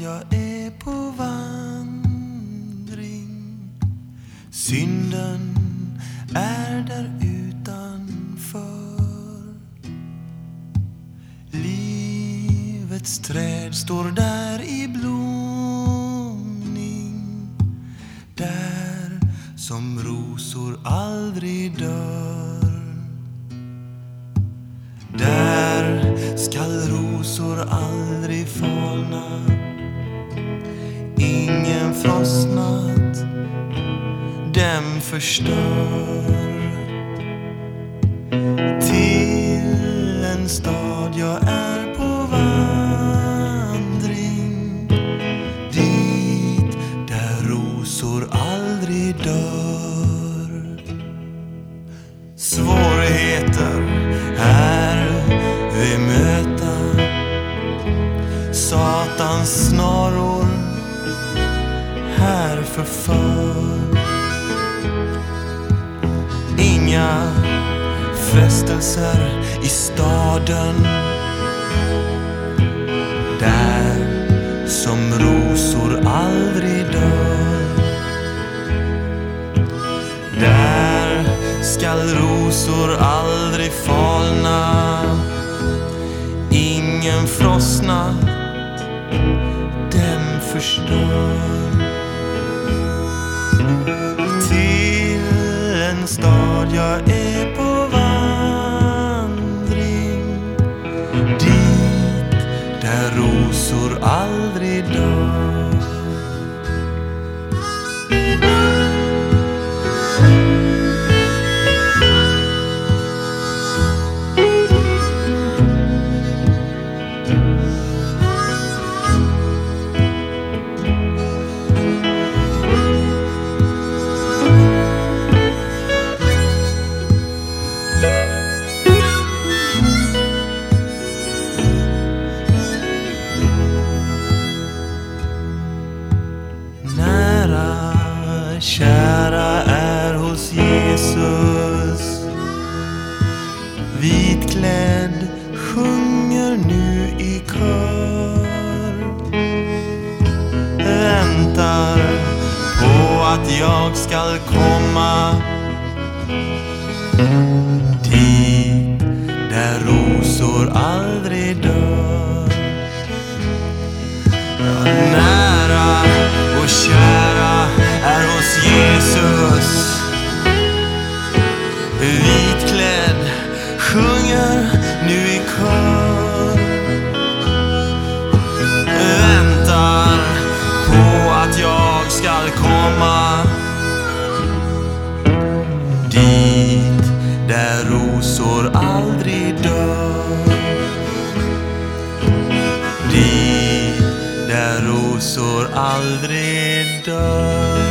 jag är på vandring. Synden är där utanför. Livets träd står där i blomning. Där som rosor aldrig dör. Där skall rosor aldrig förstör. Till en stad jag är på vandring. Dit där rosor aldrig dör. Svårigheter här vi möta Satans snaror här förför Inga frestelser i staden. Där som rosor aldrig dör. Där skall rosor aldrig falna. Ingen frostnatt, dem förstör. Stad jag är på vandring. Dit där rosor aldrig dör. Kära är hos Jesus. Vitklädd sjunger nu i kör. Väntar på att jag skall komma. Dit där rosor aldrig dör. Nära och kär aldrig dör